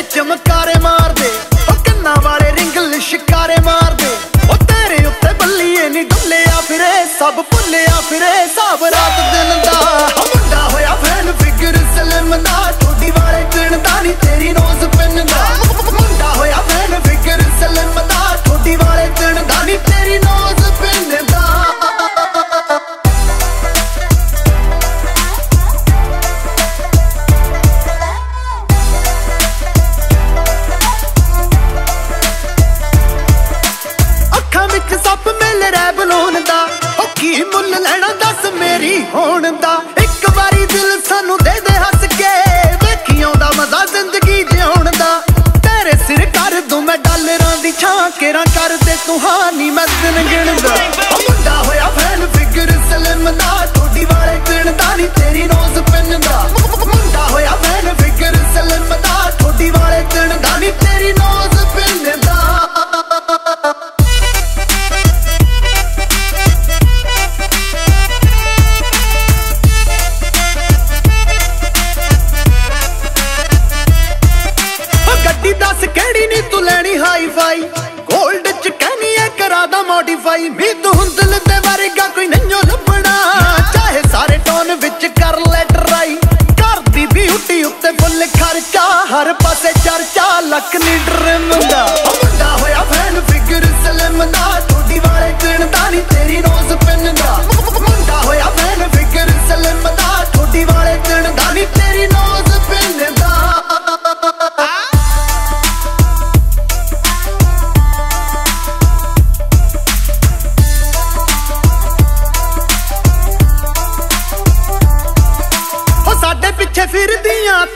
ਤੇਰੇ ਚਮਕਾਰੇ ਮਾਰਦੇ। ਉਹ ਕੰਨਾਂ ਵਾਲੇ ਰਿੰਗਲ ਸ਼ਿਕਾਰੇ ਮਾਰਦੇ। ਉਹ ਤੇਰੇ ਉੱਤੇ ਬੱਲੀਏ ਨਹੀਂ ਡੁੱਲਿਆ ਫਿਰੇ, ਸਭ ਭੁੱਲਿਆ ਫਿਰੇ ਸਭ ਦੱਸ ਮੇਰੀ ਹੋਣ ਦਾ। ਇੱਕ ਵਾਰੀ ਦਿਲ ਸਾਨੂੰ ਦੇ ਦੇ ਹੱਸ ਕੇ, ਵੇਖੀ ਆਉਂਦਾ ਮਜ਼ਾ ਜ਼ਿੰਦਗੀ ਜਿਉਣ ਦਾ। ਤੇਰੇ ਸਿਰ ਕਰ ਦੂੰ ਮੈਂ ਡਾਲਰਾਂ ਦੀ ਛਾਂ, ਕੇਰਾਂ ਕਰ ਦੇ ਤੂੰ ਹਾਨੀ ਮੈਂ ਦਿਨ ਗਿਣਦਾ। ਮੁੰਡਾ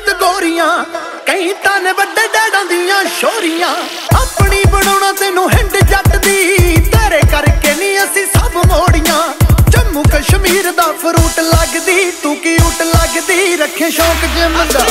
ਫਿਰਦੀਆਂ ਤਗੋਰੀਆਂ ਕਈ ਤਾਂ ਵੱਡੇ ਡੈਡਾਂ ਦੀਆਂ ਸ਼ੋਰੀਆਂ। ਆਪਣੀ ਬਣਾਉਣਾ ਤੈਨੂੰ ਹਿੰਡ ਜੱਟ ਦੀ ਤੇਰੇ ਕਰਕੇ ਨਹੀਂ ਅਸੀਂ ਸਭ ਮੋੜੀਆਂ। ਜੰਮੂ ਕਸ਼ਮੀਰ ਦਾ ਫਰੂਟ ਲੱਗਦੀ, ਤੂੰ ਕੀ ਉਟ ਲੱਗਦੀ, ਰੱਖੇ ਸ਼ੌਕ ਜਿਮ ਦਾ।